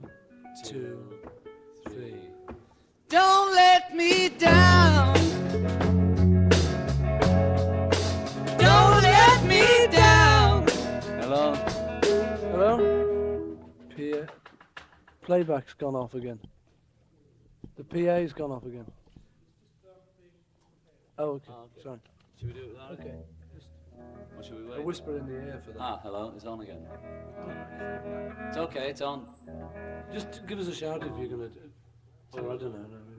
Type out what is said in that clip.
One, two, three. Don't let me down. Don't let me down. Hello? Hello? PA. Playback's gone off again. The PA's gone off again. Oh, okay. Sorry. Should we do it without it? Okay. Or should we wait? A whisper in the ear for that. Ah, hello, it's on again. It's okay, it's on. Just give us a shout if you're gonna. Do, or I don't know. no,